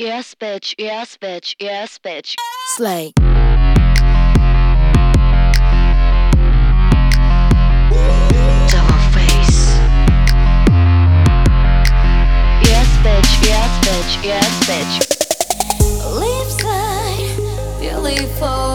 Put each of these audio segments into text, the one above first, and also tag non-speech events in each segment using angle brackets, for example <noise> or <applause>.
Yes, bitch. Yes, bitch. Yes, bitch. Slay. Double face. Yes, bitch. Yes, bitch. Yes, bitch. Leave. Beautiful.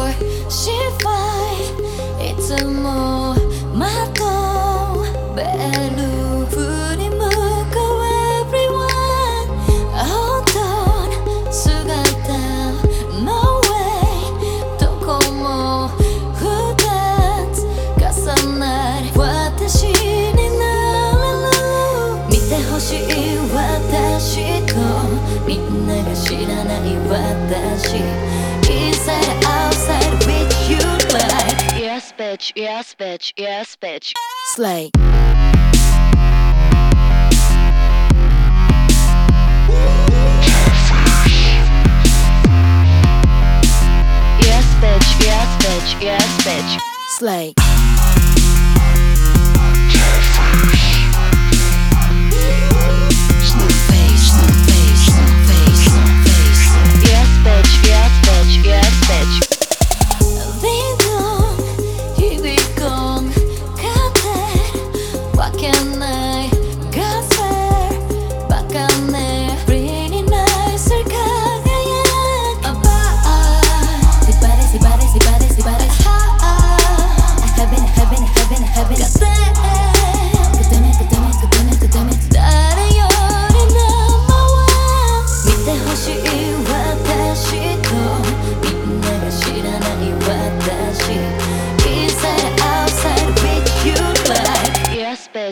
私とみんなが知らない私。Inside outside you like Yes bitch yes bitch yes bitch. Slay. Yes bitch yes bitch yes bitch. Slay.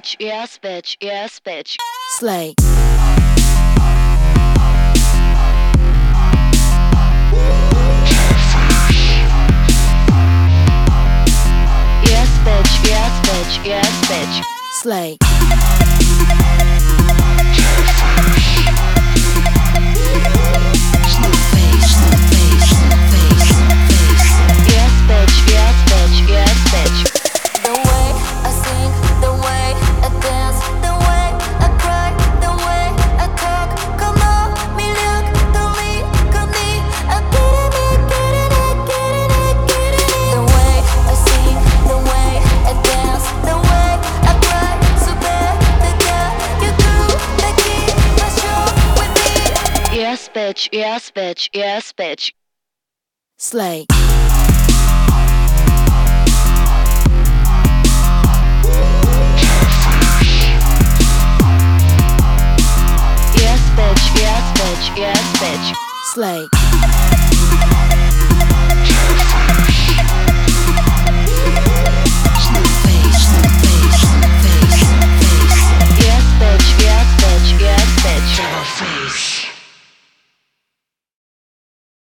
bitch, yes, bitch, yes, bitch. Slay. Yes, bitch, yes, bitch, yes, bitch. Slay. <laughs> bitch, yes, bitch, yes, bitch. Slay. Yes, bitch, yes, bitch, yes, bitch. Slay.